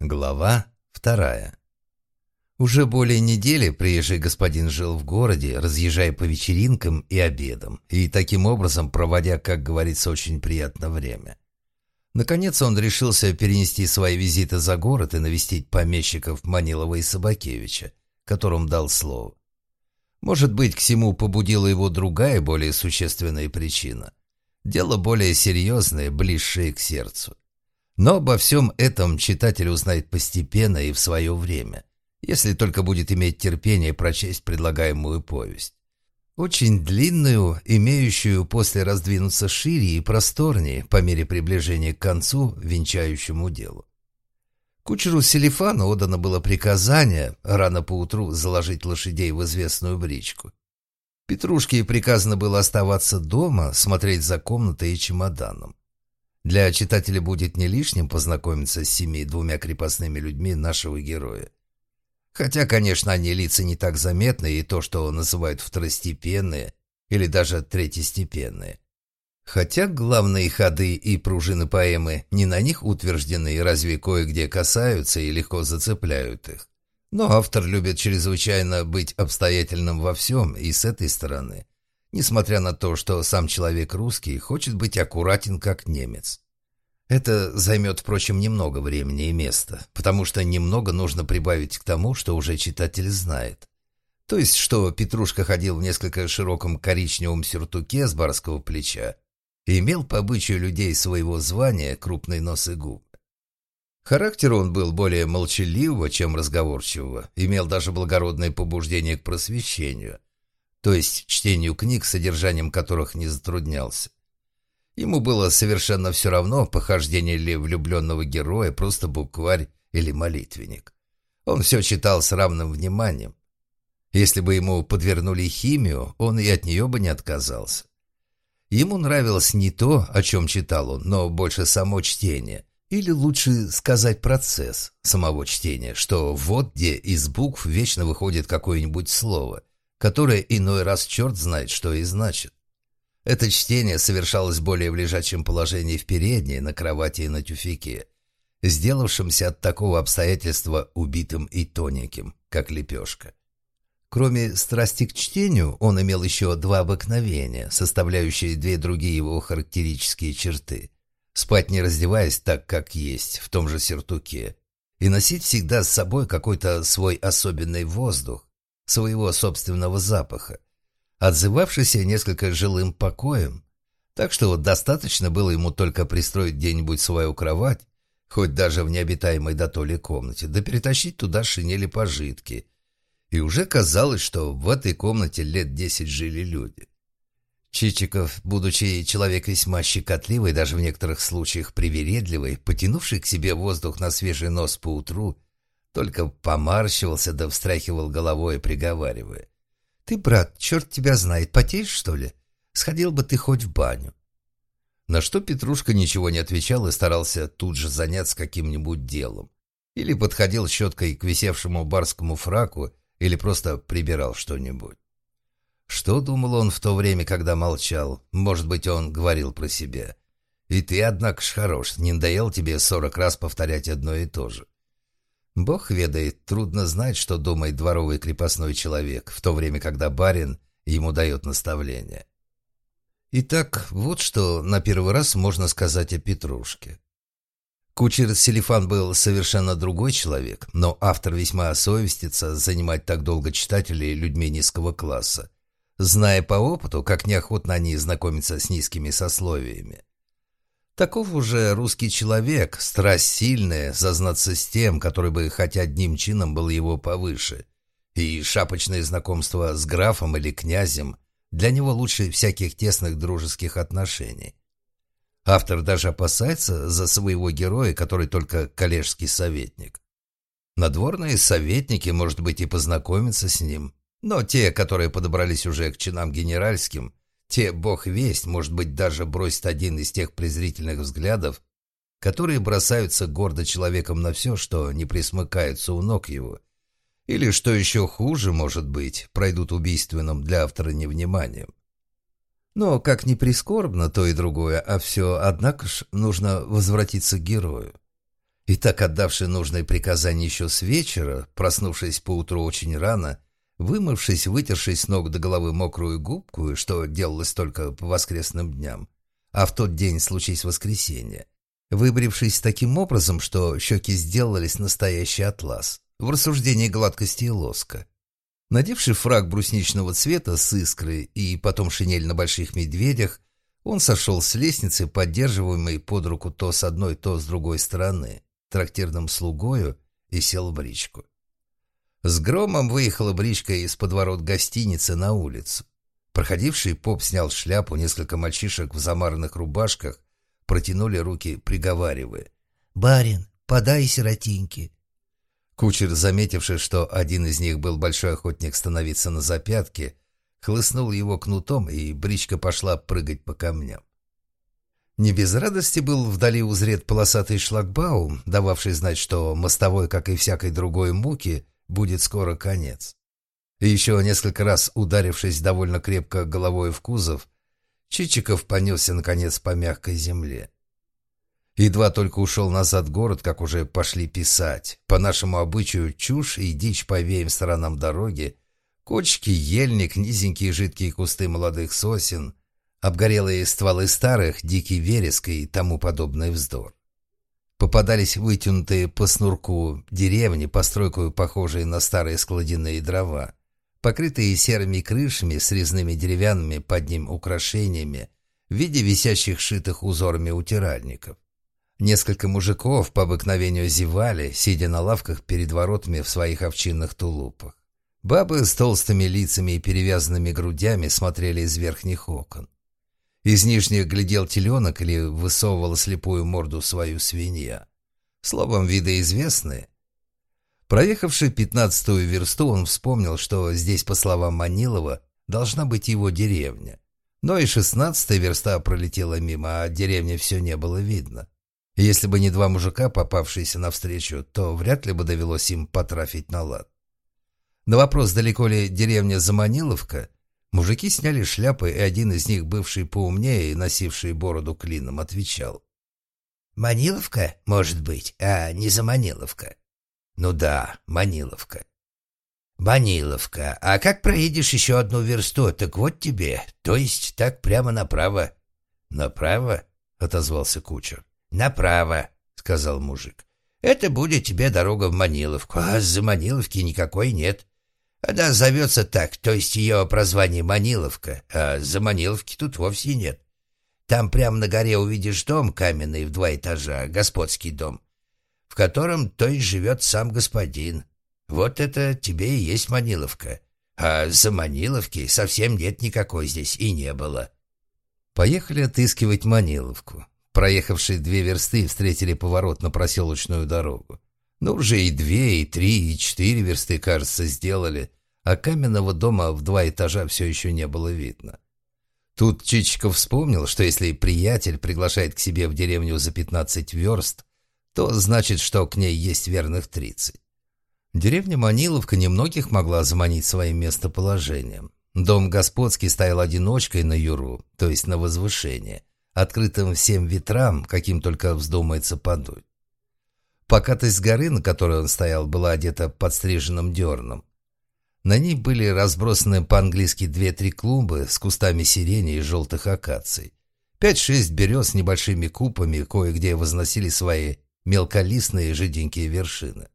Глава вторая. Уже более недели приезжий господин жил в городе, разъезжая по вечеринкам и обедам, и таким образом проводя, как говорится, очень приятное время. Наконец он решился перенести свои визиты за город и навестить помещиков Манилова и Собакевича, которым дал слово. Может быть, к всему побудила его другая, более существенная причина. Дело более серьезное, близшее к сердцу. Но обо всем этом читатель узнает постепенно и в свое время, если только будет иметь терпение прочесть предлагаемую повесть. Очень длинную, имеющую после раздвинуться шире и просторнее по мере приближения к концу, венчающему делу. Кучеру Селифану отдано было приказание рано поутру заложить лошадей в известную бричку. Петрушке приказано было оставаться дома, смотреть за комнатой и чемоданом. Для читателя будет не лишним познакомиться с семи двумя крепостными людьми нашего героя. Хотя, конечно, они лица не так заметны, и то, что называют второстепенные или даже третьестепенные. Хотя главные ходы и пружины поэмы не на них утверждены, разве кое-где касаются и легко зацепляют их. Но автор любит чрезвычайно быть обстоятельным во всем и с этой стороны несмотря на то, что сам человек русский хочет быть аккуратен как немец. Это займет, впрочем, немного времени и места, потому что немного нужно прибавить к тому, что уже читатель знает. То есть, что Петрушка ходил в несколько широком коричневом сюртуке с барского плеча и имел по обычаю людей своего звания крупный нос и губы. Характер он был более молчаливого, чем разговорчивого, имел даже благородное побуждение к просвещению – то есть чтению книг, содержанием которых не затруднялся. Ему было совершенно все равно, похождение ли влюбленного героя, просто букварь или молитвенник. Он все читал с равным вниманием. Если бы ему подвернули химию, он и от нее бы не отказался. Ему нравилось не то, о чем читал он, но больше само чтение. Или лучше сказать процесс самого чтения, что вот где из букв вечно выходит какое-нибудь слово – которое иной раз черт знает, что и значит. Это чтение совершалось более в лежачем положении в передней, на кровати и на тюфике, сделавшемся от такого обстоятельства убитым и тоненьким, как лепешка. Кроме страсти к чтению, он имел еще два обыкновения, составляющие две другие его характерические черты. Спать не раздеваясь так, как есть, в том же сертуке, и носить всегда с собой какой-то свой особенный воздух, своего собственного запаха, отзывавшийся несколько жилым покоем, так что достаточно было ему только пристроить где-нибудь свою кровать, хоть даже в необитаемой дотоле комнате, да перетащить туда шинели пожитки. И уже казалось, что в этой комнате лет десять жили люди. Чичиков, будучи человек весьма щекотливый, даже в некоторых случаях привередливый, потянувший к себе воздух на свежий нос поутру, только помарщивался да встряхивал головой, приговаривая. «Ты, брат, черт тебя знает, потеешь, что ли? Сходил бы ты хоть в баню». На что Петрушка ничего не отвечал и старался тут же заняться каким-нибудь делом. Или подходил щеткой к висевшему барскому фраку, или просто прибирал что-нибудь. Что думал он в то время, когда молчал? Может быть, он говорил про себя. «И ты, однако ж, хорош, не надоел тебе сорок раз повторять одно и то же». Бог ведает, трудно знать, что думает дворовый крепостной человек, в то время, когда барин ему дает наставление. Итак, вот что на первый раз можно сказать о Петрушке. Кучер Селифан был совершенно другой человек, но автор весьма совестится занимать так долго читателей людьми низкого класса, зная по опыту, как неохотно они знакомятся с низкими сословиями. Таков уже русский человек, страсть сильная, зазнаться с тем, который бы хоть одним чином был его повыше. И шапочное знакомство с графом или князем для него лучше всяких тесных дружеских отношений. Автор даже опасается за своего героя, который только коллежский советник. Надворные советники, может быть, и познакомятся с ним, но те, которые подобрались уже к чинам генеральским, те, бог весть, может быть, даже бросит один из тех презрительных взглядов, которые бросаются гордо человеком на все, что не присмыкается у ног его. Или, что еще хуже, может быть, пройдут убийственным для автора невниманием. Но, как ни прискорбно то и другое, а все, однако ж, нужно возвратиться к герою. И так отдавший нужное приказание еще с вечера, проснувшись поутру очень рано, вымывшись, вытершись с ног до головы мокрую губку, что делалось только по воскресным дням, а в тот день случись воскресенье, выбрившись таким образом, что щеки сделались настоящий атлас, в рассуждении гладкости и лоска. Надевший фраг брусничного цвета с искрой и потом шинель на больших медведях, он сошел с лестницы, поддерживаемой под руку то с одной, то с другой стороны, трактирным слугою, и сел в бричку. С громом выехала бричка из подворот гостиницы на улицу. Проходивший поп снял шляпу, несколько мальчишек в замаранных рубашках протянули руки, приговаривая. «Барин, подай сиротиньки». Кучер, заметивший, что один из них был большой охотник становиться на запятки, хлыстнул его кнутом, и бричка пошла прыгать по камням. Не без радости был вдали узрет полосатый шлагбаум, дававший знать, что мостовой, как и всякой другой муки, будет скоро конец. И еще несколько раз ударившись довольно крепко головой в кузов, Чичиков понесся, наконец, по мягкой земле. Едва только ушел назад город, как уже пошли писать. По нашему обычаю чушь и дичь по обеим сторонам дороги, кочки, ельник, низенькие жидкие кусты молодых сосен, обгорелые стволы старых, дикий вереск и тому подобный вздор. Попадались вытянутые по снурку деревни, постройку похожие на старые складяные дрова, покрытые серыми крышами с резными деревянными под ним украшениями в виде висящих шитых узорами утиральников. Несколько мужиков по обыкновению зевали, сидя на лавках перед воротами в своих овчинных тулупах. Бабы с толстыми лицами и перевязанными грудями смотрели из верхних окон. Из нижних глядел теленок или высовывала слепую морду свою свинья. Словом, виды известные. Проехавший пятнадцатую версту, он вспомнил, что здесь, по словам Манилова, должна быть его деревня. Но и шестнадцатая верста пролетела мимо, а деревни все не было видно. Если бы не два мужика, попавшиеся навстречу, то вряд ли бы довелось им потрафить на лад. На вопрос, далеко ли деревня Заманиловка, мужики сняли шляпы, и один из них, бывший поумнее и носивший бороду клином, отвечал. «Маниловка, может быть, а не Заманиловка?» «Ну да, Маниловка». «Маниловка. А как проедешь еще одну версту, так вот тебе, то есть так прямо направо». «Направо?» — отозвался кучер. «Направо», — сказал мужик. «Это будет тебе дорога в Маниловку, а за Маниловки никакой нет. Она зовется так, то есть ее прозвание Маниловка, а за Маниловки тут вовсе нет. Там прямо на горе увидишь дом каменный в два этажа, господский дом, в котором то есть живет сам господин. Вот это тебе и есть Маниловка. А за Маниловки совсем нет никакой здесь и не было». Поехали отыскивать Маниловку. Проехавшие две версты встретили поворот на проселочную дорогу. Ну, уже и две, и три, и четыре версты, кажется, сделали, а каменного дома в два этажа все еще не было видно. Тут Чичиков вспомнил, что если приятель приглашает к себе в деревню за пятнадцать верст, то значит, что к ней есть верных тридцать. Деревня Маниловка немногих могла заманить своим местоположением. Дом господский стоял одиночкой на юру, то есть на возвышение, открытым всем ветрам, каким только вздумается подуть. Покатость горы, на которой он стоял, была одета подстриженным дерном. На ней были разбросаны по-английски две-три клумбы с кустами сирени и желтых акаций. Пять-шесть берез с небольшими купами кое-где возносили свои мелколистные жиденькие вершины.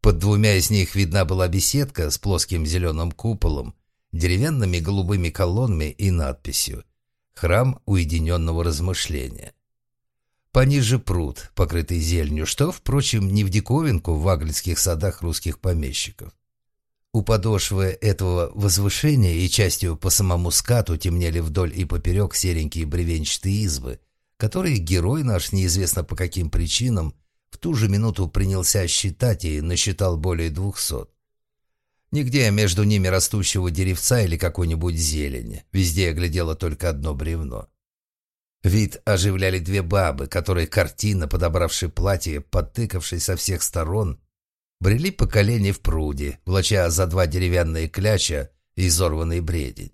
Под двумя из них видна была беседка с плоским зеленым куполом, деревянными голубыми колоннами и надписью Храм уединенного размышления. Пониже пруд, покрытый зеленью, что, впрочем, не в диковинку в аглицких садах русских помещиков. У подошвы этого возвышения и частью по самому скату темнели вдоль и поперек серенькие бревенчатые избы, которые герой наш, неизвестно по каким причинам, в ту же минуту принялся считать и насчитал более двухсот. Нигде между ними растущего деревца или какой-нибудь зелени. Везде глядело только одно бревно. Вид оживляли две бабы, которые, картина, подобравшие платье, подтыкавшись со всех сторон, брели по колени в пруде, влача за два деревянные кляча и изорванный бредень,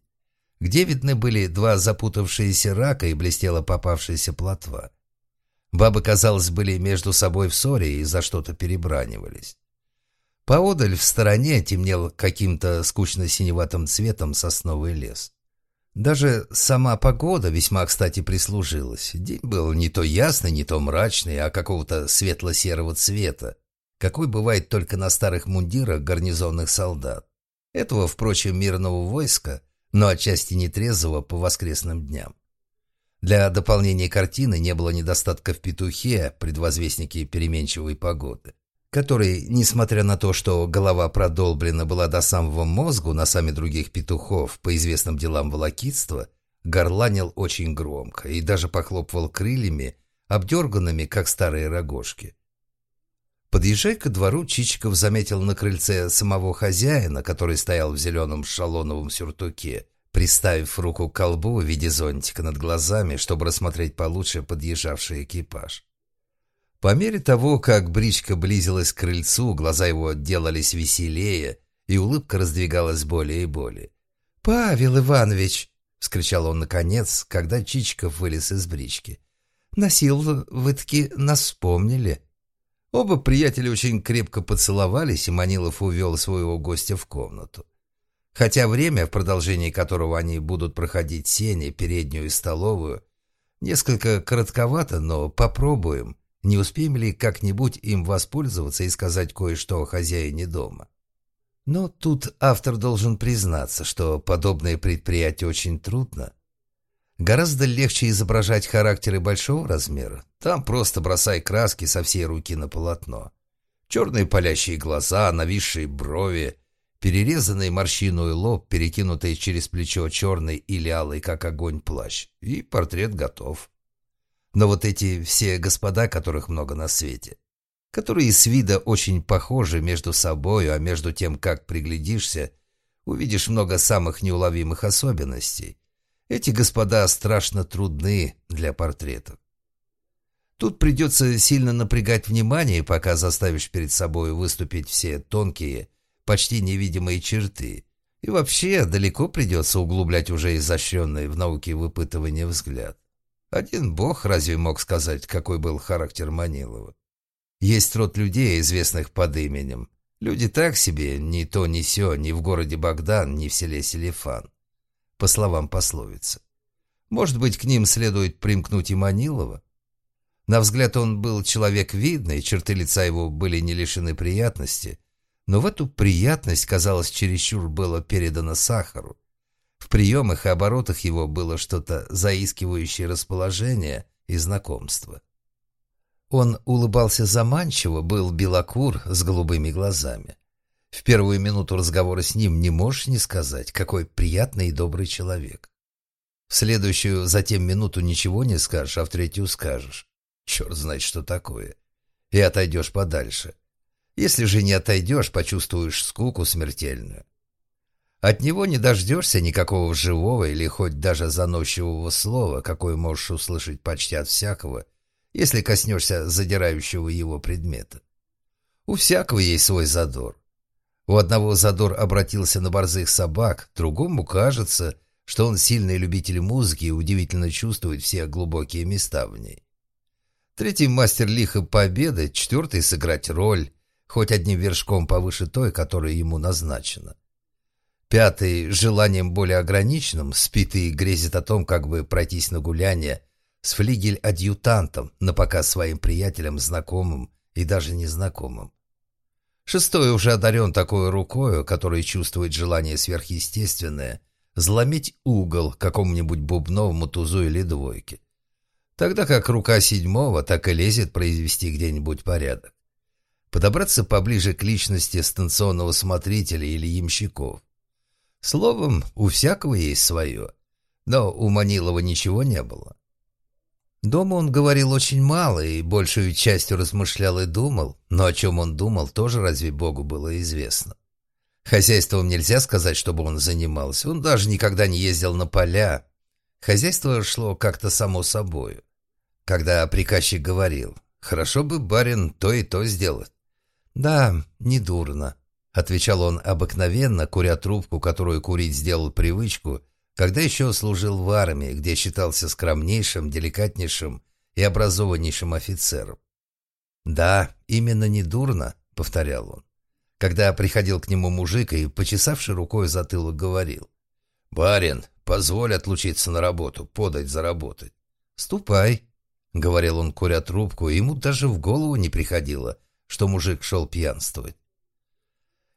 где видны были два запутавшиеся рака и блестела попавшаяся плотва. Бабы, казалось, были между собой в ссоре и за что-то перебранивались. Поодаль в стороне темнел каким-то скучно-синеватым цветом сосновый лес. Даже сама погода весьма, кстати, прислужилась. День был не то ясный, не то мрачный, а какого-то светло-серого цвета, какой бывает только на старых мундирах гарнизонных солдат. Этого, впрочем, мирного войска, но отчасти нетрезвого по воскресным дням. Для дополнения картины не было недостатка в петухе, предвозвестнике переменчивой погоды, который, несмотря на то, что голова продолблена была до самого мозгу на сами других петухов по известным делам волокитства, горланил очень громко и даже похлопывал крыльями, обдерганными, как старые рогожки. Подъезжая ко двору, Чичиков заметил на крыльце самого хозяина, который стоял в зеленом шалоновом сюртуке, приставив руку к колбу в виде зонтика над глазами, чтобы рассмотреть получше подъезжавший экипаж. По мере того, как бричка близилась к крыльцу, глаза его делались веселее, и улыбка раздвигалась более и более. «Павел Иванович!» — вскричал он наконец, когда Чичиков вылез из брички. «На силу вы-таки нас вспомнили». Оба приятеля очень крепко поцеловались, и Манилов увел своего гостя в комнату. Хотя время, в продолжении которого они будут проходить сени, переднюю и столовую, несколько коротковато, но попробуем, не успеем ли как-нибудь им воспользоваться и сказать кое-что о хозяине дома. Но тут автор должен признаться, что подобное предприятие очень трудно. Гораздо легче изображать характеры большого размера. Там просто бросай краски со всей руки на полотно. Черные палящие глаза, нависшие брови, перерезанный морщиной лоб, перекинутый через плечо черный или алый, как огонь, плащ. И портрет готов. Но вот эти все господа, которых много на свете, которые с вида очень похожи между собой, а между тем, как приглядишься, увидишь много самых неуловимых особенностей. Эти господа страшно трудны для портретов. Тут придется сильно напрягать внимание, пока заставишь перед собой выступить все тонкие, почти невидимые черты. И вообще далеко придется углублять уже изощренный в науке выпытывания взгляд. Один бог разве мог сказать, какой был характер Манилова? Есть род людей, известных под именем. Люди так себе, ни то, ни сё, ни в городе Богдан, ни в селе Селифан. По словам пословицы. Может быть, к ним следует примкнуть и Манилова? На взгляд он был человек видный, черты лица его были не лишены приятности, но в эту приятность, казалось, чересчур было передано сахару. В приемах и оборотах его было что-то заискивающее расположение и знакомство. Он улыбался заманчиво, был белокур с голубыми глазами. В первую минуту разговора с ним не можешь не сказать, какой приятный и добрый человек. В следующую затем минуту ничего не скажешь, а в третью скажешь. Черт знает, что такое. И отойдешь подальше. Если же не отойдешь, почувствуешь скуку смертельную. От него не дождешься никакого живого или хоть даже заносчивого слова, какое можешь услышать почти от всякого, если коснешься задирающего его предмета. У всякого есть свой задор. У одного задор обратился на борзых собак, другому кажется, что он сильный любитель музыки и удивительно чувствует все глубокие места в ней. Третий мастер лихо пообедать, четвертый сыграть роль, хоть одним вершком повыше той, которая ему назначена. Пятый, желанием более ограниченным, спит и грезит о том, как бы пройтись на гуляние с флигель-адъютантом, на показ своим приятелям, знакомым и даже незнакомым. Шестой уже одарен такой рукою, который чувствует желание сверхъестественное, заломить угол какому-нибудь бубновому тузу или двойке. Тогда как рука седьмого так и лезет произвести где-нибудь порядок подобраться поближе к личности станционного смотрителя или ямщиков. Словом, у всякого есть свое, но у Манилова ничего не было. Дома он говорил очень мало и большую частью размышлял и думал, но о чем он думал, тоже разве Богу было известно. Хозяйством нельзя сказать, чтобы он занимался, он даже никогда не ездил на поля. Хозяйство шло как-то само собою. Когда приказчик говорил, хорошо бы барин то и то сделать, «Да, недурно», — отвечал он обыкновенно, куря трубку, которую курить сделал привычку, когда еще служил в армии, где считался скромнейшим, деликатнейшим и образованнейшим офицером. «Да, именно недурно», — повторял он. Когда приходил к нему мужик и, почесавший рукой затылок, говорил. «Барин, позволь отлучиться на работу, подать заработать». «Ступай», — говорил он, куря трубку, и ему даже в голову не приходило, что мужик шел пьянствовать.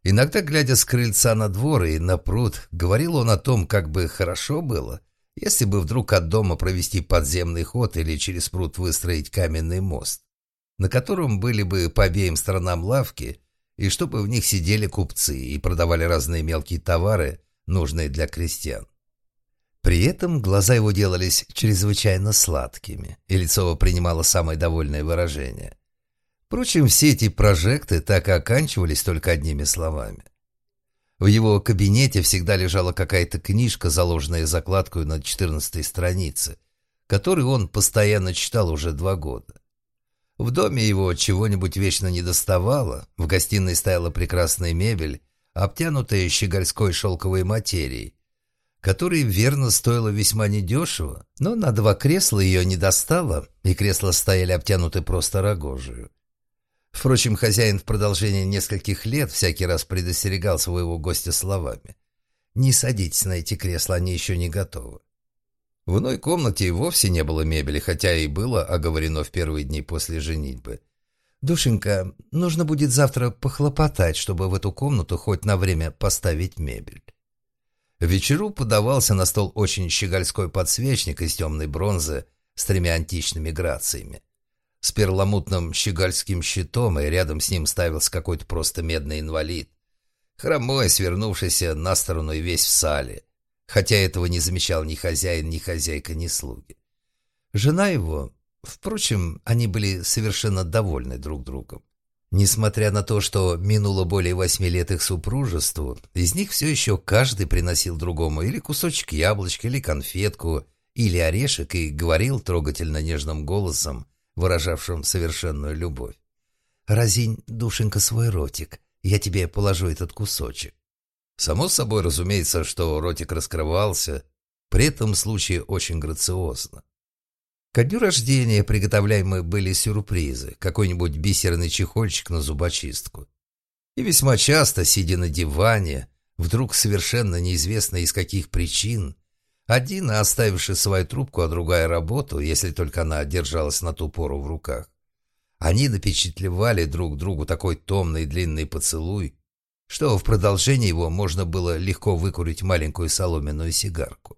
Иногда, глядя с крыльца на двор и на пруд, говорил он о том, как бы хорошо было, если бы вдруг от дома провести подземный ход или через пруд выстроить каменный мост, на котором были бы по обеим сторонам лавки, и чтобы в них сидели купцы и продавали разные мелкие товары, нужные для крестьян. При этом глаза его делались чрезвычайно сладкими, и лицо принимало самое довольное выражение – Впрочем, все эти прожекты так и оканчивались только одними словами. В его кабинете всегда лежала какая-то книжка, заложенная закладкой на четырнадцатой странице, которую он постоянно читал уже два года. В доме его чего-нибудь вечно не доставало, в гостиной стояла прекрасная мебель, обтянутая щегольской шелковой материей, которая, верно, стоила весьма недешево, но на два кресла ее не достало, и кресла стояли обтянуты просто рогожью. Впрочем, хозяин в продолжение нескольких лет всякий раз предостерегал своего гостя словами. «Не садитесь на эти кресла, они еще не готовы». В иной комнате и вовсе не было мебели, хотя и было оговорено в первые дни после женитьбы. «Душенька, нужно будет завтра похлопотать, чтобы в эту комнату хоть на время поставить мебель». Вечеру подавался на стол очень щегольской подсвечник из темной бронзы с тремя античными грациями с перламутным щегольским щитом, и рядом с ним ставился какой-то просто медный инвалид. Хромой, свернувшийся на сторону и весь в сале, хотя этого не замечал ни хозяин, ни хозяйка, ни слуги. Жена его, впрочем, они были совершенно довольны друг другом. Несмотря на то, что минуло более восьми лет их супружеству, из них все еще каждый приносил другому или кусочек яблочка, или конфетку, или орешек и говорил трогательно нежным голосом, выражавшим совершенную любовь. «Разинь, душенька, свой ротик, я тебе положу этот кусочек». Само собой разумеется, что ротик раскрывался, при этом случае очень грациозно. Ко дню рождения приготовляемые были сюрпризы, какой-нибудь бисерный чехольчик на зубочистку. И весьма часто, сидя на диване, вдруг совершенно неизвестно из каких причин, один, оставивший свою трубку, а другая работу, если только она держалась на ту пору в руках. Они напечатлевали друг другу такой томный длинный поцелуй, что в продолжении его можно было легко выкурить маленькую соломенную сигарку.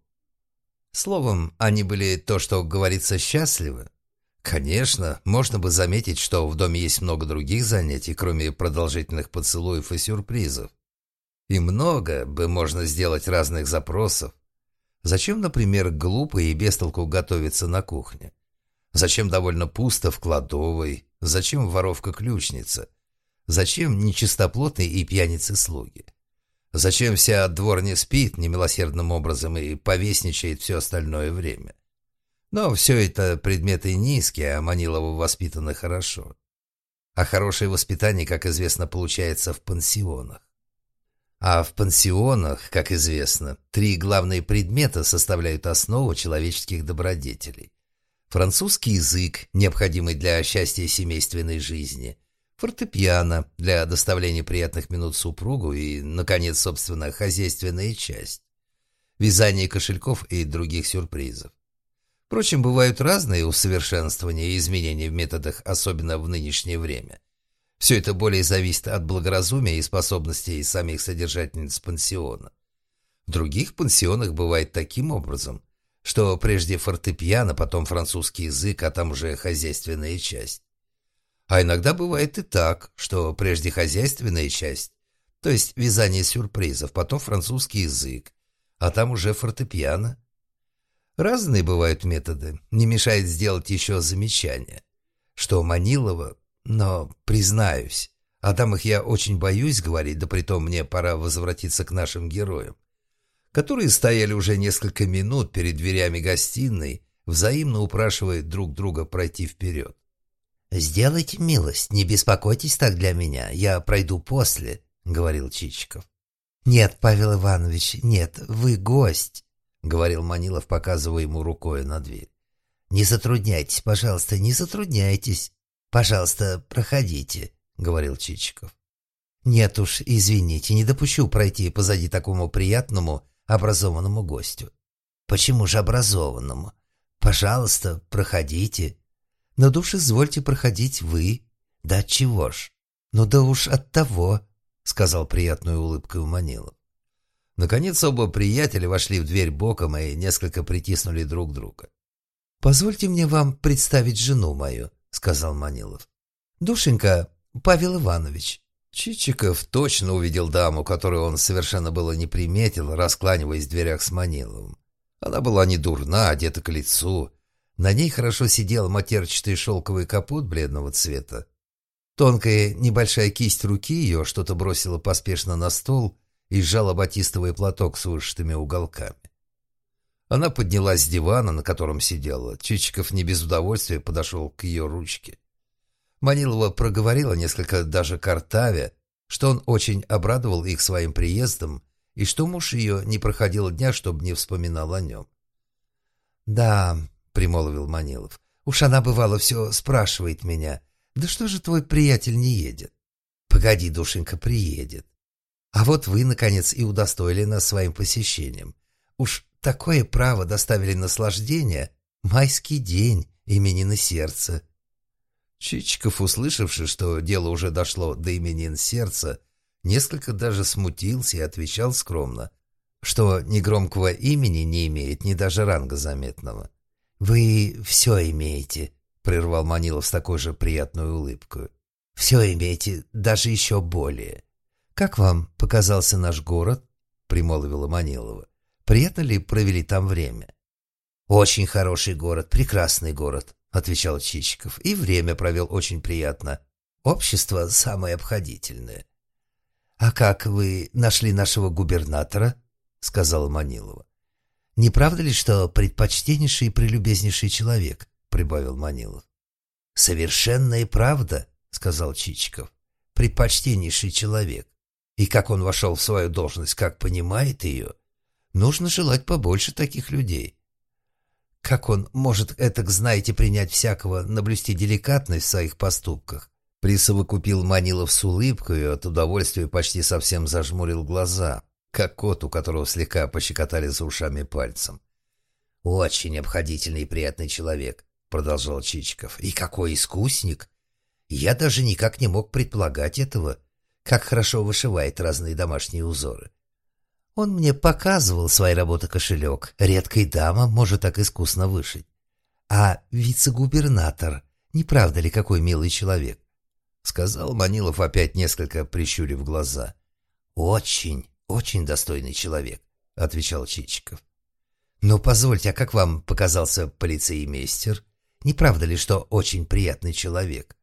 Словом, они были то, что говорится, счастливы. Конечно, можно бы заметить, что в доме есть много других занятий, кроме продолжительных поцелуев и сюрпризов. И много бы можно сделать разных запросов, Зачем, например, глупо и бестолку готовиться на кухне? Зачем довольно пусто в кладовой? Зачем воровка-ключница? Зачем нечистоплотные и пьяницы-слуги? Зачем вся двор не спит немилосердным образом и повесничает все остальное время? Но все это предметы низкие, а Манилова воспитана хорошо. А хорошее воспитание, как известно, получается в пансионах. А в пансионах, как известно, три главные предмета составляют основу человеческих добродетелей. Французский язык, необходимый для счастья семейственной жизни, фортепиано для доставления приятных минут супругу и, наконец, собственно, хозяйственная часть, вязание кошельков и других сюрпризов. Впрочем, бывают разные усовершенствования и изменения в методах, особенно в нынешнее время – все это более зависит от благоразумия и способностей самих содержательниц пансиона. В других пансионах бывает таким образом, что прежде фортепиано, потом французский язык, а там уже хозяйственная часть. А иногда бывает и так, что прежде хозяйственная часть, то есть вязание сюрпризов, потом французский язык, а там уже фортепиано. Разные бывают методы, не мешает сделать еще замечание, что Манилова но, признаюсь, о дамах я очень боюсь говорить, да притом мне пора возвратиться к нашим героям, которые стояли уже несколько минут перед дверями гостиной, взаимно упрашивая друг друга пройти вперед. «Сделайте милость, не беспокойтесь так для меня, я пройду после», — говорил Чичиков. «Нет, Павел Иванович, нет, вы гость», — говорил Манилов, показывая ему рукой на дверь. «Не затрудняйтесь, пожалуйста, не затрудняйтесь. Пожалуйста, проходите», — говорил Чичиков. «Нет уж, извините, не допущу пройти позади такому приятному, образованному гостю». «Почему же образованному? Пожалуйста, проходите». «Но душ извольте проходить вы». «Да чего ж?» «Ну да уж от того», — сказал приятную улыбкой Манилов. Наконец оба приятеля вошли в дверь боком и несколько притиснули друг друга. «Позвольте мне вам представить жену мою», — сказал Манилов. «Душенька, Павел Иванович». Чичиков точно увидел даму, которую он совершенно было не приметил, раскланиваясь в дверях с Маниловым. Она была не дурна, одета к лицу. На ней хорошо сидел матерчатый шелковый капот бледного цвета. Тонкая небольшая кисть руки ее что-то бросила поспешно на стол и сжала батистовый платок с вышитыми уголками. Она поднялась с дивана, на котором сидела. Чичиков не без удовольствия подошел к ее ручке. Манилова проговорила несколько даже картавя, что он очень обрадовал их своим приездом и что муж ее не проходил дня, чтобы не вспоминал о нем. «Да», — примолвил Манилов, — «уж она, бывало, все спрашивает меня. Да что же твой приятель не едет?» «Погоди, душенька, приедет. А вот вы, наконец, и удостоили нас своим посещением. Уж такое право доставили наслаждение. Майский день, именины сердца». Чичиков, услышавший, что дело уже дошло до именин сердца, Несколько даже смутился и отвечал скромно, что ни громкого имени не имеет, ни даже ранга заметного. «Вы все имеете», — прервал Манилов с такой же приятной улыбкой. «Все имеете, даже еще более». «Как вам показался наш город?» — примолвила Манилова. «Приятно ли провели там время?» «Очень хороший город, прекрасный город», — отвечал Чичиков. «И время провел очень приятно. Общество самое обходительное. «А как вы нашли нашего губернатора?» — сказала Манилова. «Не правда ли, что предпочтеннейший и прелюбезнейший человек?» — прибавил Манилов. «Совершенная правда», — сказал Чичиков. «Предпочтеннейший человек. И как он вошел в свою должность, как понимает ее, нужно желать побольше таких людей. Как он может, этак, знаете, принять всякого, наблюсти деликатность в своих поступках, Присовокупил Манилов с улыбкой и от удовольствия почти совсем зажмурил глаза, как кот, у которого слегка пощекотали за ушами пальцем. «Очень обходительный и приятный человек», — продолжал Чичиков. «И какой искусник! Я даже никак не мог предполагать этого, как хорошо вышивает разные домашние узоры. Он мне показывал свои работы кошелек. Редкая дама может так искусно вышить. А вице-губернатор, не правда ли, какой милый человек? сказал Манилов, опять несколько прищурив глаза. «Очень, очень достойный человек», — отвечал Чичиков. «Но позвольте, а как вам показался полицеймейстер? Не правда ли, что очень приятный человек?»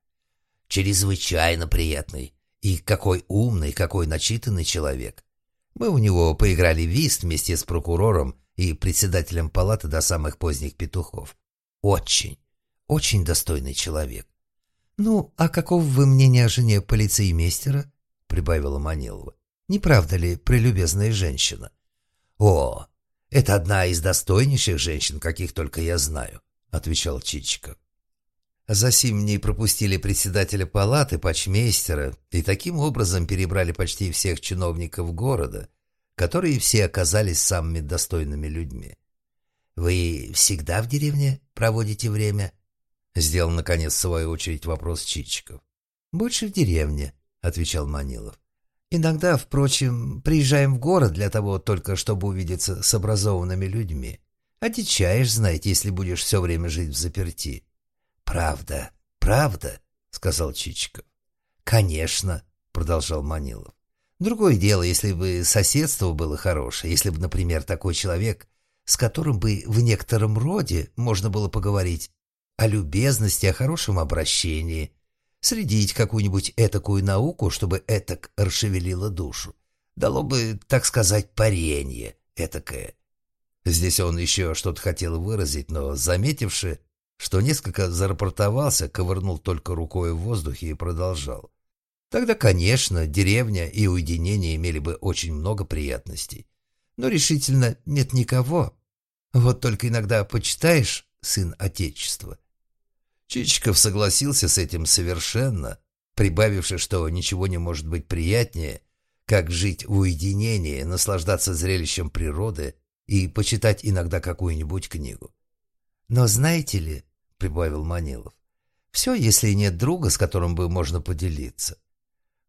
«Чрезвычайно приятный. И какой умный, какой начитанный человек. Мы у него поиграли вист вместе с прокурором и председателем палаты до самых поздних петухов. Очень, очень достойный человек. «Ну, а какого вы мнения о жене полицеймейстера?» — прибавила Манилова. «Не правда ли прелюбезная женщина?» «О, это одна из достойнейших женщин, каких только я знаю», — отвечал Чичиков. Засим не пропустили председателя палаты, почмейстера, и таким образом перебрали почти всех чиновников города, которые все оказались самыми достойными людьми. «Вы всегда в деревне проводите время?» Сделал, наконец, в свою очередь вопрос Чичиков. «Больше в деревне», — отвечал Манилов. «Иногда, впрочем, приезжаем в город для того только, чтобы увидеться с образованными людьми. Одичаешь, знаете, если будешь все время жить в заперти». «Правда, правда», — сказал Чичиков. «Конечно», — продолжал Манилов. «Другое дело, если бы соседство было хорошее, если бы, например, такой человек, с которым бы в некотором роде можно было поговорить, о любезности, о хорошем обращении, следить какую-нибудь этакую науку, чтобы этак расшевелило душу. Дало бы, так сказать, паренье этакое. Здесь он еще что-то хотел выразить, но, заметивши, что несколько зарапортовался, ковырнул только рукой в воздухе и продолжал. Тогда, конечно, деревня и уединение имели бы очень много приятностей. Но решительно нет никого. Вот только иногда почитаешь сын Отечества. Чичиков согласился с этим совершенно, прибавивши, что ничего не может быть приятнее, как жить в уединении, наслаждаться зрелищем природы и почитать иногда какую-нибудь книгу. «Но знаете ли, — прибавил Манилов, — все, если нет друга, с которым бы можно поделиться».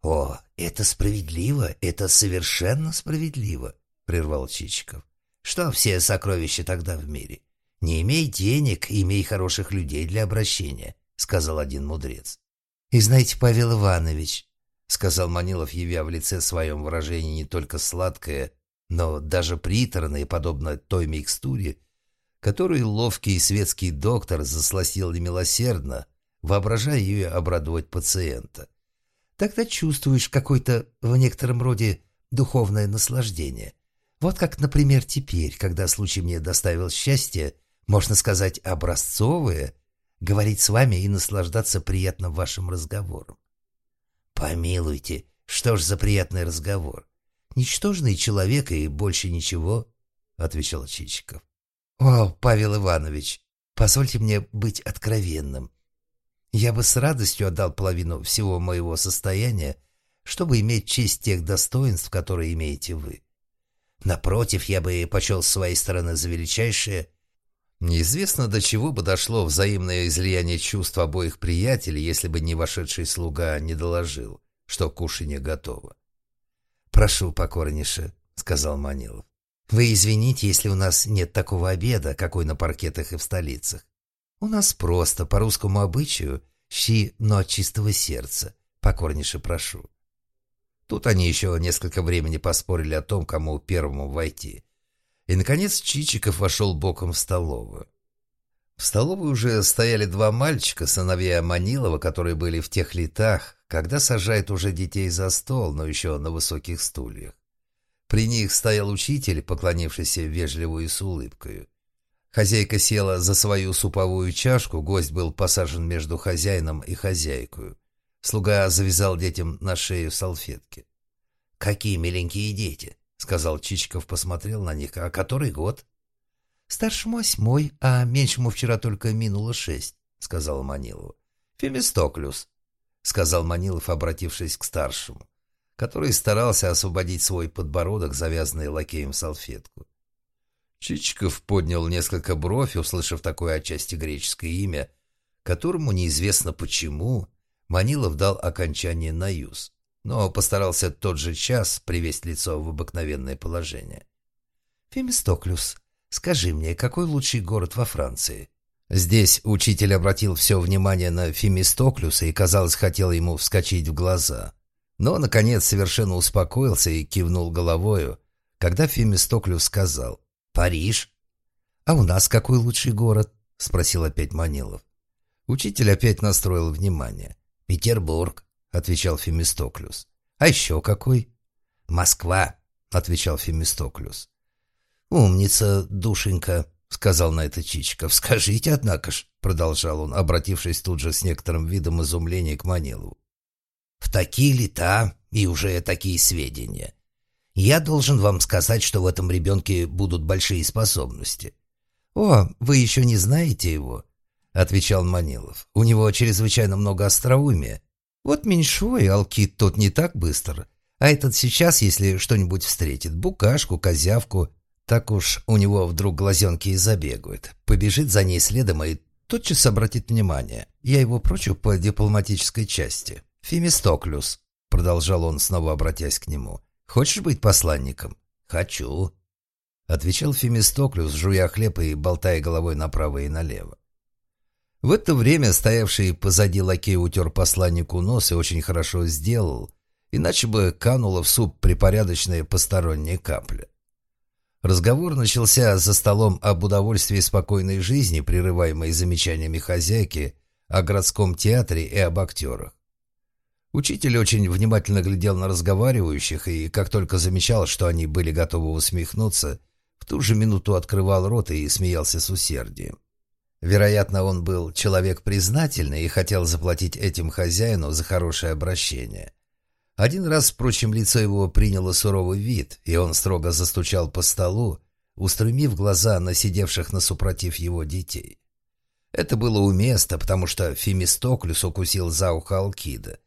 «О, это справедливо, это совершенно справедливо», — прервал Чичиков. «Что все сокровища тогда в мире? Не имей денег, имей хороших людей для обращения», — сказал один мудрец. «И знаете, Павел Иванович, — сказал Манилов, явя в лице своем выражение не только сладкое, но даже приторное, подобно той микстуре, которую ловкий светский доктор засластил немилосердно, воображая ее обрадовать пациента. Тогда чувствуешь какое-то в некотором роде духовное наслаждение. Вот как, например, теперь, когда случай мне доставил счастье, можно сказать, образцовое, говорить с вами и наслаждаться приятным вашим разговором. «Помилуйте, что ж за приятный разговор? Ничтожный человек и больше ничего», — отвечал Чичиков. «О, Павел Иванович, позвольте мне быть откровенным. Я бы с радостью отдал половину всего моего состояния, чтобы иметь честь тех достоинств, которые имеете вы. Напротив, я бы почел с своей стороны за величайшее Неизвестно, до чего бы дошло взаимное излияние чувств обоих приятелей, если бы не вошедший слуга не доложил, что кушанье готово. «Прошу покорнейше», — сказал Манилов. «Вы извините, если у нас нет такого обеда, какой на паркетах и в столицах. У нас просто, по русскому обычаю, щи, но от чистого сердца. Покорнейше прошу». Тут они еще несколько времени поспорили о том, кому первому войти. И, наконец, Чичиков вошел боком в столовую. В столовой уже стояли два мальчика, сыновья Манилова, которые были в тех летах, когда сажают уже детей за стол, но еще на высоких стульях. При них стоял учитель, поклонившийся вежливую и с улыбкой. Хозяйка села за свою суповую чашку, гость был посажен между хозяином и хозяйкой. Слуга завязал детям на шею салфетки. «Какие миленькие дети!» — сказал Чичиков, посмотрел на них. «А который год?» «Старшему восьмой, а меньшему вчера только минуло шесть», — сказал Манилову. «Фемистоклюс», — сказал Манилов, обратившись к старшему, который старался освободить свой подбородок, завязанный лакеем салфетку. Чичиков поднял несколько бровь, услышав такое отчасти греческое имя, которому неизвестно почему Манилов дал окончание на «юз» но постарался тот же час привести лицо в обыкновенное положение. «Фемистоклюс, скажи мне, какой лучший город во Франции?» Здесь учитель обратил все внимание на Фемистоклюса и, казалось, хотел ему вскочить в глаза. Но, наконец, совершенно успокоился и кивнул головою, когда Фемистоклюс сказал «Париж». «А у нас какой лучший город?» — спросил опять Манилов. Учитель опять настроил внимание. «Петербург» отвечал Фемистоклюс. «А еще какой?» «Москва», — отвечал Фемистоклюс. «Умница, душенька», — сказал на это Чичиков. «Скажите, однако ж», — продолжал он, обратившись тут же с некоторым видом изумления к Манилову. «В такие лета и уже такие сведения. Я должен вам сказать, что в этом ребенке будут большие способности». «О, вы еще не знаете его?» — отвечал Манилов. «У него чрезвычайно много остроумия, вот меньшой алкит тот не так быстро. А этот сейчас, если что-нибудь встретит, букашку, козявку, так уж у него вдруг глазенки и забегают. Побежит за ней следом и тотчас обратит внимание. Я его прочу по дипломатической части. «Фемистоклюс», — продолжал он, снова обратясь к нему. «Хочешь быть посланником?» «Хочу», — отвечал Фемистоклюс, жуя хлеб и болтая головой направо и налево. В это время стоявший позади лакей утер посланнику нос и очень хорошо сделал, иначе бы канула в суп припорядочная посторонняя капля. Разговор начался за столом об удовольствии спокойной жизни, прерываемой замечаниями хозяйки, о городском театре и об актерах. Учитель очень внимательно глядел на разговаривающих, и как только замечал, что они были готовы усмехнуться, в ту же минуту открывал рот и смеялся с усердием. Вероятно, он был человек признательный и хотел заплатить этим хозяину за хорошее обращение. Один раз, впрочем, лицо его приняло суровый вид, и он строго застучал по столу, устремив глаза на сидевших на супротив его детей. Это было уместно, потому что Фемистоклюс укусил за ухо Алкида.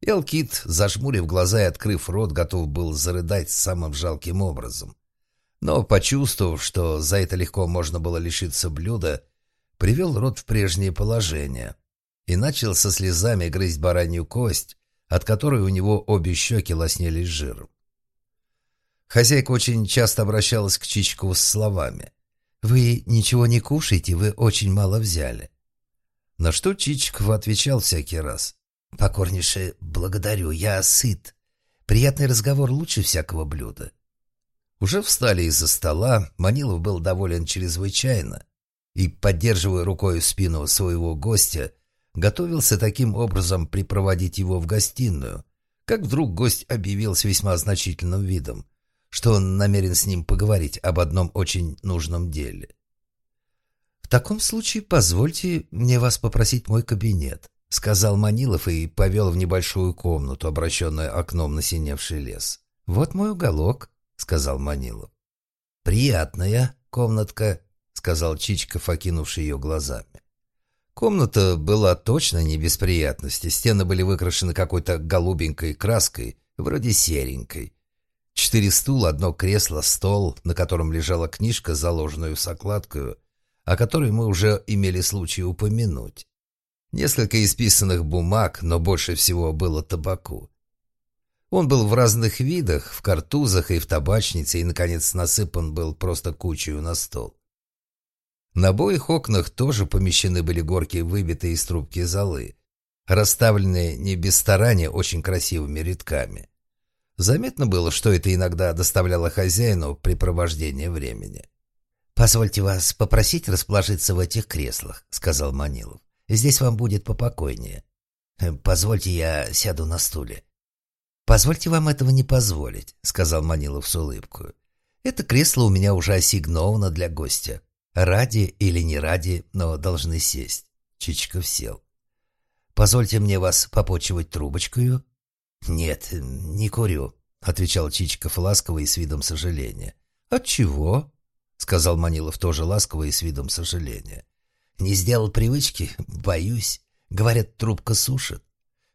И Алкид, зажмурив глаза и открыв рот, готов был зарыдать самым жалким образом. Но, почувствовав, что за это легко можно было лишиться блюда, привел рот в прежнее положение и начал со слезами грызть баранью кость, от которой у него обе щеки лоснились жиром. Хозяйка очень часто обращалась к Чичкову с словами «Вы ничего не кушаете, вы очень мало взяли». На что Чичиков отвечал всякий раз «Покорнейше благодарю, я сыт. Приятный разговор лучше всякого блюда». Уже встали из-за стола, Манилов был доволен чрезвычайно и, поддерживая рукой спину своего гостя, готовился таким образом припроводить его в гостиную, как вдруг гость объявил с весьма значительным видом что он намерен с ним поговорить об одном очень нужном деле. «В таком случае позвольте мне вас попросить мой кабинет», — сказал Манилов и повел в небольшую комнату, обращенную окном на синевший лес. «Вот мой уголок», — сказал Манилов. «Приятная комнатка», — сказал Чичков, окинувший ее глазами. Комната была точно не без приятности. Стены были выкрашены какой-то голубенькой краской, вроде серенькой. Четыре стула, одно кресло, стол, на котором лежала книжка, заложенную с окладкой, о которой мы уже имели случай упомянуть. Несколько исписанных бумаг, но больше всего было табаку. Он был в разных видах, в картузах и в табачнице, и, наконец, насыпан был просто кучей на стол. На обоих окнах тоже помещены были горки, выбитые из трубки золы, расставленные не без старания очень красивыми рядками. Заметно было, что это иногда доставляло хозяину препровождение времени. «Позвольте вас попросить расположиться в этих креслах», — сказал Манилов. «Здесь вам будет попокойнее. Э, позвольте я сяду на стуле». «Позвольте вам этого не позволить», — сказал Манилов с улыбкой. «Это кресло у меня уже ассигновано для гостя. Ради или не ради, но должны сесть». Чичиков сел. «Позвольте мне вас попочивать трубочкою», «Нет, не курю», — отвечал Чичиков ласково и с видом сожаления. «Отчего?» — сказал Манилов тоже ласково и с видом сожаления. «Не сделал привычки? Боюсь. Говорят, трубка сушит.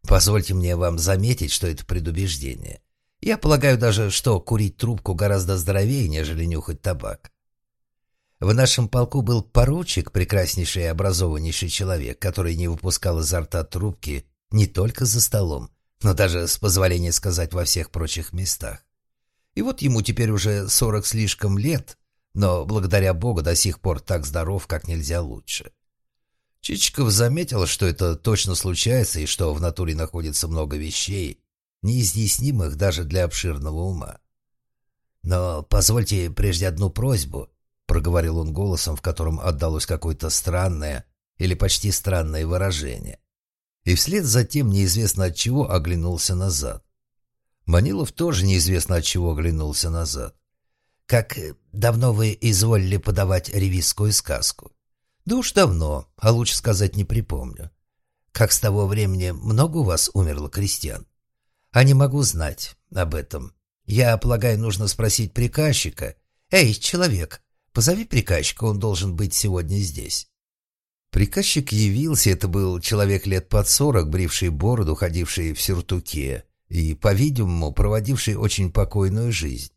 Позвольте мне вам заметить, что это предубеждение. Я полагаю даже, что курить трубку гораздо здоровее, нежели нюхать табак. В нашем полку был поручик, прекраснейший и образованнейший человек, который не выпускал изо рта трубки не только за столом, но даже, с позволения сказать, во всех прочих местах. И вот ему теперь уже сорок слишком лет, но благодаря Богу до сих пор так здоров, как нельзя лучше. Чичиков заметил, что это точно случается и что в натуре находится много вещей, неизъяснимых даже для обширного ума. «Но позвольте прежде одну просьбу», — проговорил он голосом, в котором отдалось какое-то странное или почти странное выражение и вслед за тем неизвестно от чего оглянулся назад. Манилов тоже неизвестно от чего оглянулся назад. «Как давно вы изволили подавать ревизскую сказку?» «Да уж давно, а лучше сказать не припомню. Как с того времени много у вас умерло крестьян?» «А не могу знать об этом. Я полагаю, нужно спросить приказчика. Эй, человек, позови приказчика, он должен быть сегодня здесь». Приказчик явился, это был человек лет под сорок, бривший бороду, ходивший в сюртуке и, по-видимому, проводивший очень покойную жизнь,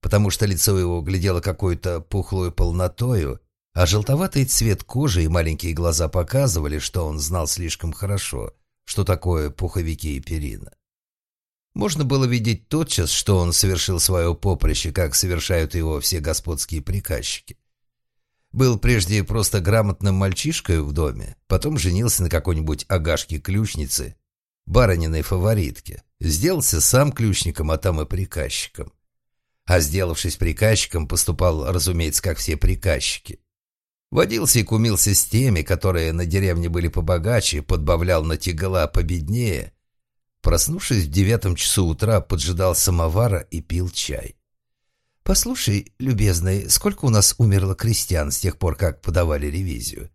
потому что лицо его глядело какой-то пухлой полнотою, а желтоватый цвет кожи и маленькие глаза показывали, что он знал слишком хорошо, что такое пуховики и перина. Можно было видеть тотчас, что он совершил свое поприще, как совершают его все господские приказчики. Был прежде просто грамотным мальчишкой в доме, потом женился на какой-нибудь агашке-ключнице, барыниной фаворитке. Сделался сам ключником, а там и приказчиком. А сделавшись приказчиком, поступал, разумеется, как все приказчики. Водился и кумился с теми, которые на деревне были побогаче, подбавлял на тягала победнее. Проснувшись в девятом часу утра, поджидал самовара и пил чай. «Послушай, любезный, сколько у нас умерло крестьян с тех пор, как подавали ревизию?»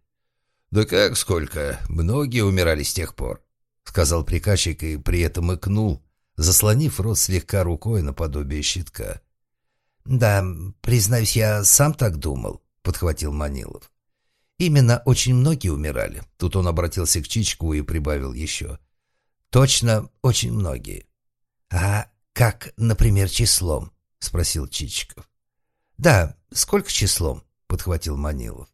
«Да как сколько? Многие умирали с тех пор», — сказал приказчик и при этом икнул, заслонив рот слегка рукой наподобие щитка. «Да, признаюсь, я сам так думал», — подхватил Манилов. Именно очень многие умирали. Тут он обратился к Чичку и прибавил еще. Точно, очень многие. А как, например, числом? Спросил Чичиков. Да, сколько числом? Подхватил Манилов.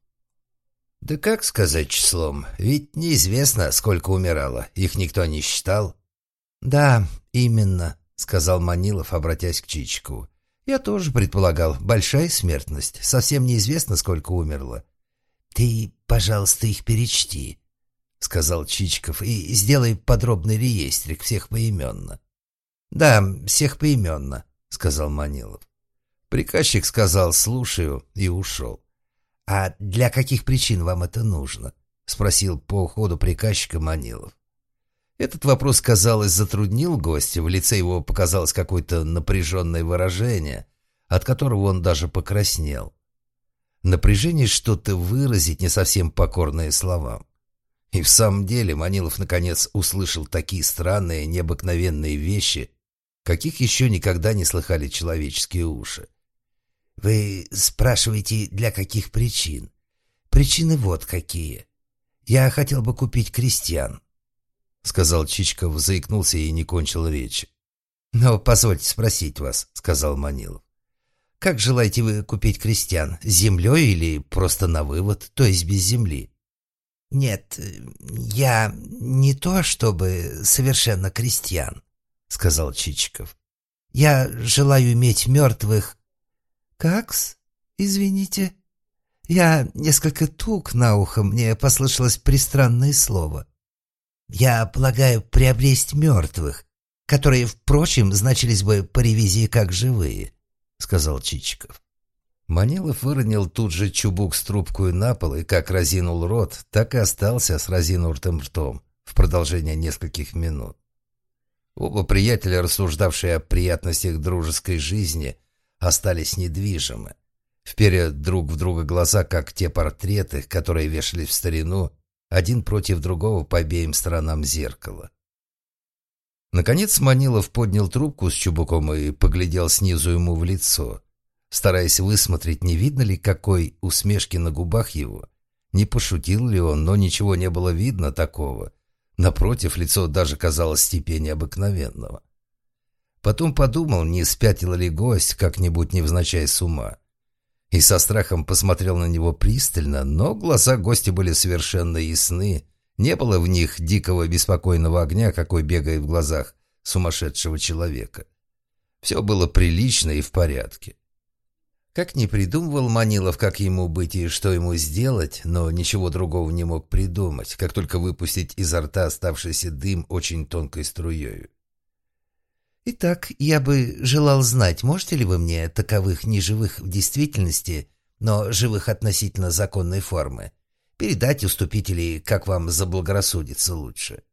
Да как сказать числом? Ведь неизвестно, сколько умирало. Их никто не считал. Да, именно, сказал Манилов, обратясь к Чичикову. Я тоже предполагал, большая смертность. Совсем неизвестно, сколько умерло. Ты, пожалуйста, их перечти, сказал Чичиков, и сделай подробный реестрик всех поименно. Да, всех поименно, сказал Манилов. Приказчик сказал «слушаю» и ушел. «А для каких причин вам это нужно?» — спросил по уходу приказчика Манилов. Этот вопрос, казалось, затруднил гостя, в лице его показалось какое-то напряженное выражение, от которого он даже покраснел. Напряжение что-то выразить, не совсем покорное словам. И в самом деле Манилов наконец услышал такие странные, необыкновенные вещи, каких еще никогда не слыхали человеческие уши. «Вы спрашиваете, для каких причин?» «Причины вот какие. Я хотел бы купить крестьян. — сказал Чичков, заикнулся и не кончил речи. «Но позвольте спросить вас», — сказал Манилов. «Как желаете вы купить крестьян? Землей или просто на вывод, то есть без земли?» «Нет, я не то чтобы совершенно крестьян», — сказал Чичиков. «Я желаю иметь мертвых...» «Какс? Извините. Я несколько тук на ухо, мне послышалось пристранное слово. Я полагаю приобрести мертвых, которые, впрочем, значились бы по ревизии как живые», — сказал Чичиков. Манилов выронил тут же чубук с трубкой на пол и как разинул рот, так и остался с разинутым ртом в продолжение нескольких минут. Оба приятеля, рассуждавшие о приятностях дружеской жизни, остались недвижимы. Вперед друг в друга глаза, как те портреты, которые вешались в старину один против другого по обеим сторонам зеркала. Наконец Манилов поднял трубку с чубуком и поглядел снизу ему в лицо, стараясь высмотреть, не видно ли какой усмешки на губах его. Не пошутил ли он, но ничего не было видно такого. Напротив, лицо даже казалось степени обыкновенного. Потом подумал, не спятил ли гость, как-нибудь невзначай с ума и со страхом посмотрел на него пристально, но глаза гостя были совершенно ясны. Не было в них дикого беспокойного огня, какой бегает в глазах сумасшедшего человека. Все было прилично и в порядке. Как ни придумывал Манилов, как ему быть и что ему сделать, но ничего другого не мог придумать, как только выпустить изо рта оставшийся дым очень тонкой струею. Итак, я бы желал знать, можете ли вы мне таковых неживых в действительности, но живых относительно законной формы, передать, уступить или как вам заблагорассудится лучше?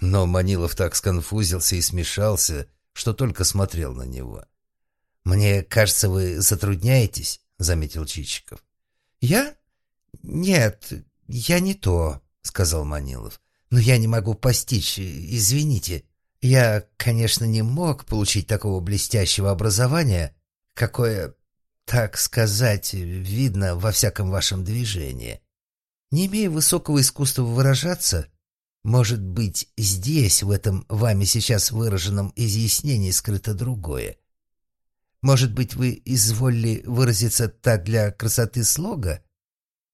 Но Манилов так сконфузился и смешался, что только смотрел на него. «Мне кажется, вы затрудняетесь», — заметил Чичиков. «Я? Нет, я не то», — сказал Манилов. «Но я не могу постичь, извините». Я, конечно, не мог получить такого блестящего образования, какое, так сказать, видно во всяком вашем движении. Не имея высокого искусства выражаться, может быть, здесь, в этом вами сейчас выраженном изъяснении, скрыто другое. Может быть, вы изволили выразиться так для красоты слога?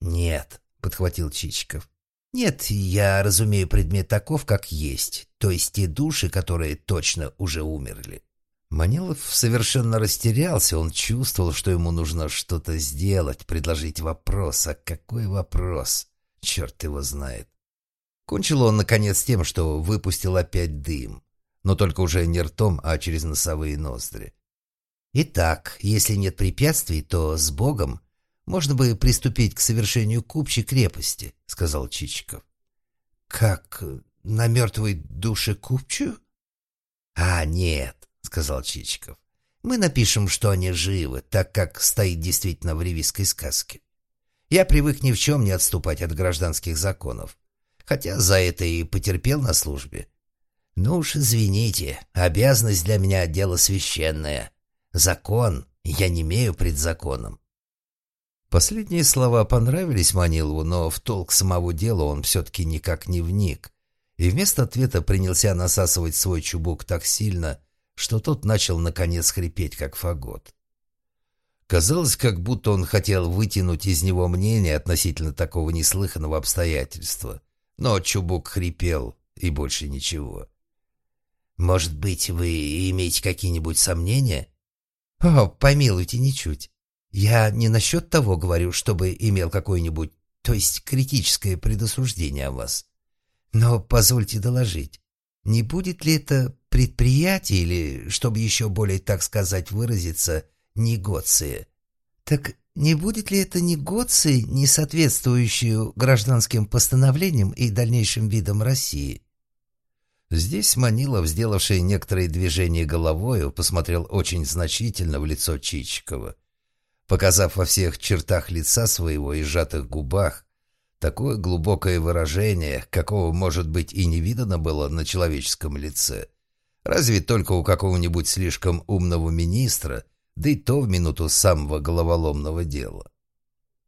Нет, — подхватил Чичиков. Нет, я разумею предмет таков, как есть, то есть те души, которые точно уже умерли. Манилов совершенно растерялся, он чувствовал, что ему нужно что-то сделать, предложить вопрос. А какой вопрос? Черт его знает. Кончил он, наконец, тем, что выпустил опять дым, но только уже не ртом, а через носовые ноздри. Итак, если нет препятствий, то с Богом можно бы приступить к совершению купчей крепости», — сказал Чичиков. «Как, на мертвой душе купчую?» «А, нет», — сказал Чичиков. «Мы напишем, что они живы, так как стоит действительно в ревизской сказке. Я привык ни в чем не отступать от гражданских законов, хотя за это и потерпел на службе. Ну уж извините, обязанность для меня дело священное. Закон я не имею пред законом. Последние слова понравились Манилову, но в толк самого дела он все-таки никак не вник. И вместо ответа принялся насасывать свой чубук так сильно, что тот начал наконец хрипеть, как фагот. Казалось, как будто он хотел вытянуть из него мнение относительно такого неслыханного обстоятельства. Но чубук хрипел, и больше ничего. «Может быть, вы имеете какие-нибудь сомнения?» «О, помилуйте, ничуть. Я не насчет того говорю, чтобы имел какое-нибудь, то есть критическое предосуждение о вас. Но позвольте доложить, не будет ли это предприятие или, чтобы еще более, так сказать, выразиться, негоция? Так не будет ли это негоции, не соответствующую гражданским постановлениям и дальнейшим видам России? Здесь Манилов, сделавший некоторые движения головою, посмотрел очень значительно в лицо Чичикова показав во всех чертах лица своего и сжатых губах такое глубокое выражение, какого, может быть, и не видано было на человеческом лице. Разве только у какого-нибудь слишком умного министра, да и то в минуту самого головоломного дела.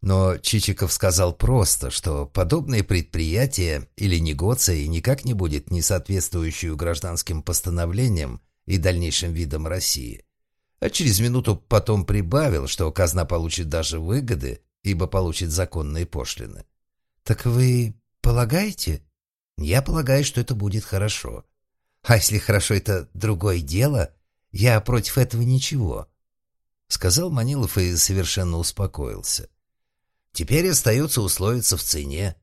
Но Чичиков сказал просто, что подобные предприятия или негоция никак не будет не соответствующую гражданским постановлениям и дальнейшим видам России а через минуту потом прибавил, что казна получит даже выгоды, ибо получит законные пошлины. «Так вы полагаете?» «Я полагаю, что это будет хорошо. А если хорошо, это другое дело. Я против этого ничего», — сказал Манилов и совершенно успокоился. «Теперь остается условиться в цене».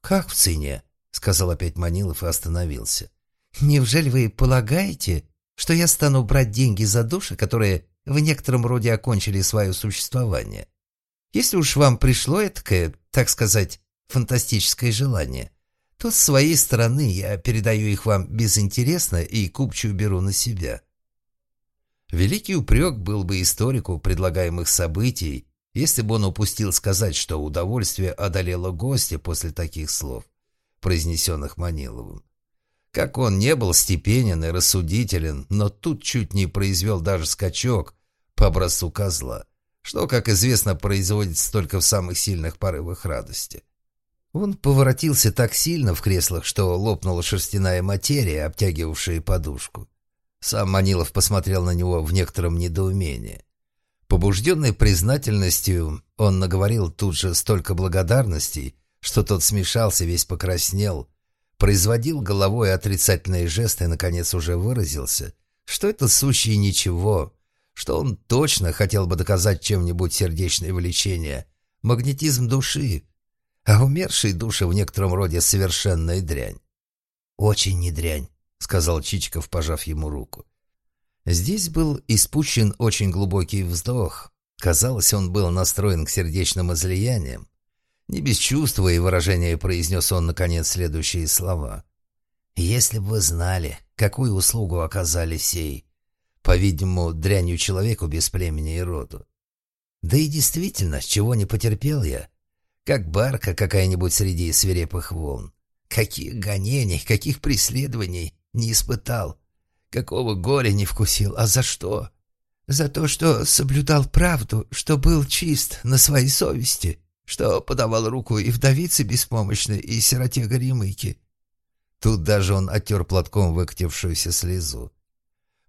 «Как в цене?» — сказал опять Манилов и остановился. «Неужели вы полагаете, что я стану брать деньги за души, которые в некотором роде окончили свое существование. Если уж вам пришло этакое, так сказать, фантастическое желание, то с своей стороны я передаю их вам безинтересно и купчую беру на себя. Великий упрек был бы историку предлагаемых событий, если бы он упустил сказать, что удовольствие одолело гостя после таких слов, произнесенных Маниловым. Как он не был степенен и рассудителен, но тут чуть не произвел даже скачок по образцу козла, что, как известно, производится только в самых сильных порывах радости. Он поворотился так сильно в креслах, что лопнула шерстяная материя, обтягивавшая подушку. Сам Манилов посмотрел на него в некотором недоумении. Побужденный признательностью, он наговорил тут же столько благодарностей, что тот смешался, весь покраснел, производил головой отрицательные жесты и, наконец, уже выразился, что это сущее ничего, что он точно хотел бы доказать чем-нибудь сердечное влечение, магнетизм души, а умершие души в некотором роде совершенная дрянь. «Очень не дрянь», — сказал Чичиков, пожав ему руку. Здесь был испущен очень глубокий вздох. Казалось, он был настроен к сердечным излияниям. Не без чувства и выражения произнес он, наконец, следующие слова. «Если бы вы знали, какую услугу оказали сей, по-видимому, дрянью человеку без племени и роду. Да и действительно, чего не потерпел я? Как барка какая-нибудь среди свирепых волн. Каких гонений, каких преследований не испытал. Какого горя не вкусил, а за что? За то, что соблюдал правду, что был чист на своей совести, что подавал руку и вдовице беспомощной, и сироте Горемыке. Тут даже он оттер платком выкатившуюся слезу.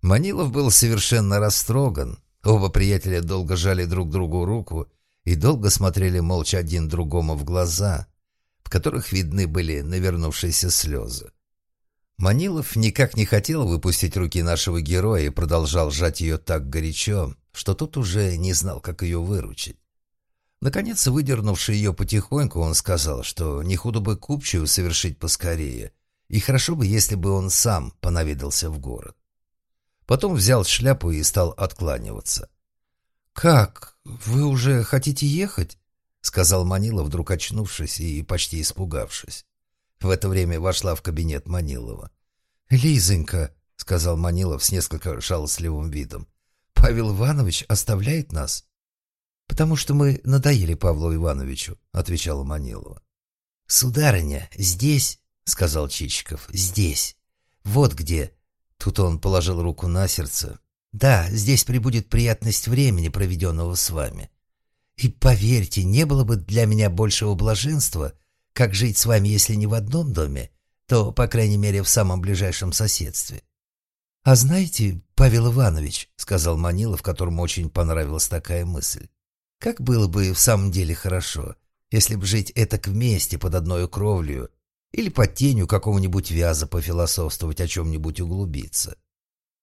Манилов был совершенно растроган. Оба приятеля долго жали друг другу руку и долго смотрели молча один другому в глаза, в которых видны были навернувшиеся слезы. Манилов никак не хотел выпустить руки нашего героя и продолжал сжать ее так горячо, что тот уже не знал, как ее выручить. Наконец, выдернувший ее потихоньку, он сказал, что не худо бы купчую совершить поскорее, и хорошо бы, если бы он сам понавидался в город. Потом взял шляпу и стал откланиваться. «Как? Вы уже хотите ехать?» — сказал Манила, вдруг очнувшись и почти испугавшись. В это время вошла в кабинет Манилова. «Лизонька», — сказал Манилов с несколько жалостливым видом, — «Павел Иванович оставляет нас?» «Потому что мы надоели Павлу Ивановичу», — отвечала Манилова. «Сударыня, здесь», — сказал Чичиков, — «здесь. Вот где. Тут он положил руку на сердце. «Да, здесь прибудет приятность времени, проведенного с вами. И поверьте, не было бы для меня большего блаженства, как жить с вами, если не в одном доме, то, по крайней мере, в самом ближайшем соседстве. «А знаете, Павел Иванович», — сказал Манилов, которому очень понравилась такая мысль, «как было бы в самом деле хорошо, если бы жить этак вместе под одной кровлю или под тенью какого-нибудь вяза пофилософствовать о чем-нибудь углубиться».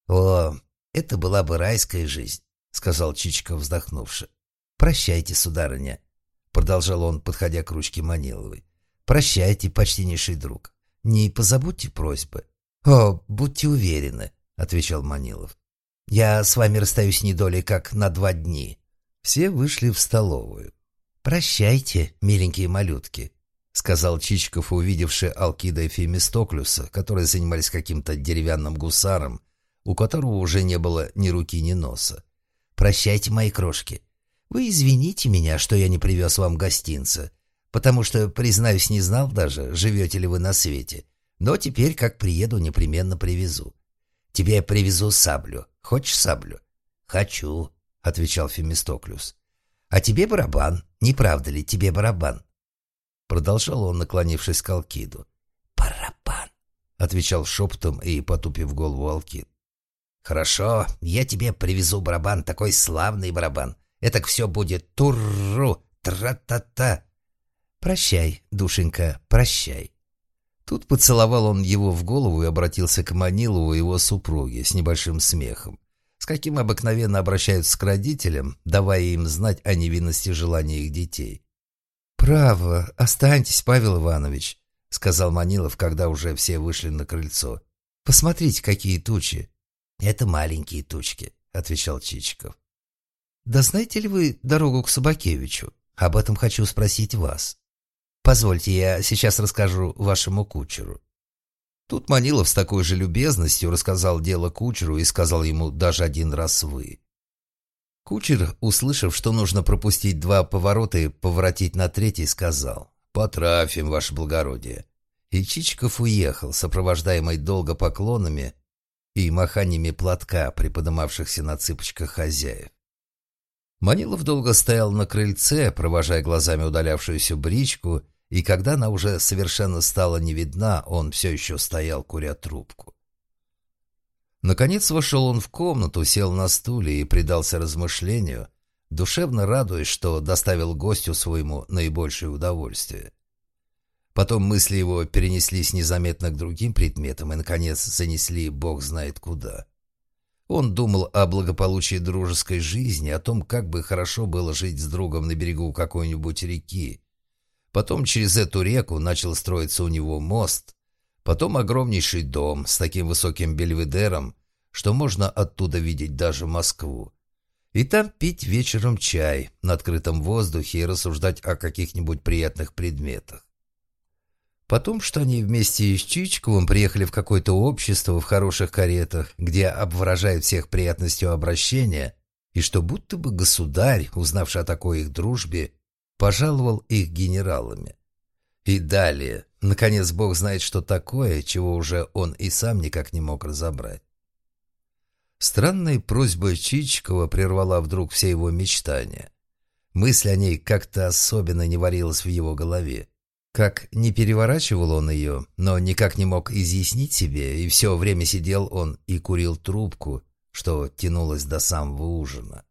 «О, это была бы райская жизнь», — сказал Чичиков, вздохнувши. «Прощайте, сударыня», — продолжал он, подходя к ручке Маниловой. «Прощайте, почтеннейший друг. Не позабудьте просьбы». «О, будьте уверены», — отвечал Манилов. «Я с вами расстаюсь недолей как на два дни». Все вышли в столовую. «Прощайте, миленькие малютки», — сказал Чичиков, увидевший Алкида и Фемистоклюса, которые занимались каким-то деревянным гусаром, у которого уже не было ни руки, ни носа. «Прощайте, мои крошки. Вы извините меня, что я не привез вам гостинца, потому что, признаюсь, не знал даже, живете ли вы на свете. Но теперь, как приеду, непременно привезу. Тебе я привезу саблю. Хочешь саблю?» «Хочу», — отвечал Фемистоклюс. «А тебе барабан. Не правда ли тебе барабан?» Продолжал он, наклонившись к Алкиду. «Барабан», — отвечал шепотом и потупив голову Алкид. «Хорошо, я тебе привезу барабан, такой славный барабан. Этак все будет турру, тра-та-та. Прощай, душенька, прощай». Тут поцеловал он его в голову и обратился к Манилову и его супруге с небольшим смехом, с каким обыкновенно обращаются к родителям, давая им знать о невинности желания их детей. «Право, останьтесь, Павел Иванович», — сказал Манилов, когда уже все вышли на крыльцо. «Посмотрите, какие тучи». «Это маленькие тучки», — отвечал Чичиков. «Да знаете ли вы дорогу к Собакевичу? Об этом хочу спросить вас». Позвольте, я сейчас расскажу вашему кучеру». Тут Манилов с такой же любезностью рассказал дело кучеру и сказал ему даже один раз «вы». Кучер, услышав, что нужно пропустить два поворота и поворотить на третий, сказал «Потрафим, ваше благородие». И Чичиков уехал, сопровождаемый долго поклонами и маханиями платка, приподымавшихся на цыпочках хозяев. Манилов долго стоял на крыльце, провожая глазами удалявшуюся бричку, и когда она уже совершенно стала не видна, он все еще стоял, куря трубку. Наконец вошел он в комнату, сел на стуле и предался размышлению, душевно радуясь, что доставил гостю своему наибольшее удовольствие. Потом мысли его перенеслись незаметно к другим предметам и, наконец, занесли бог знает куда. Он думал о благополучии дружеской жизни, о том, как бы хорошо было жить с другом на берегу какой-нибудь реки, Потом через эту реку начал строиться у него мост, потом огромнейший дом с таким высоким бельведером, что можно оттуда видеть даже Москву. И там пить вечером чай на открытом воздухе и рассуждать о каких-нибудь приятных предметах. Потом, что они вместе с Чичковым приехали в какое-то общество в хороших каретах, где обворожают всех приятностью обращения, и что будто бы государь, узнавший о такой их дружбе, пожаловал их генералами. И далее, наконец, Бог знает, что такое, чего уже он и сам никак не мог разобрать. Странная просьба Чичикова прервала вдруг все его мечтания. Мысль о ней как-то особенно не варилась в его голове. Как не переворачивал он ее, но никак не мог изъяснить себе, и все время сидел он и курил трубку, что тянулось до самого ужина.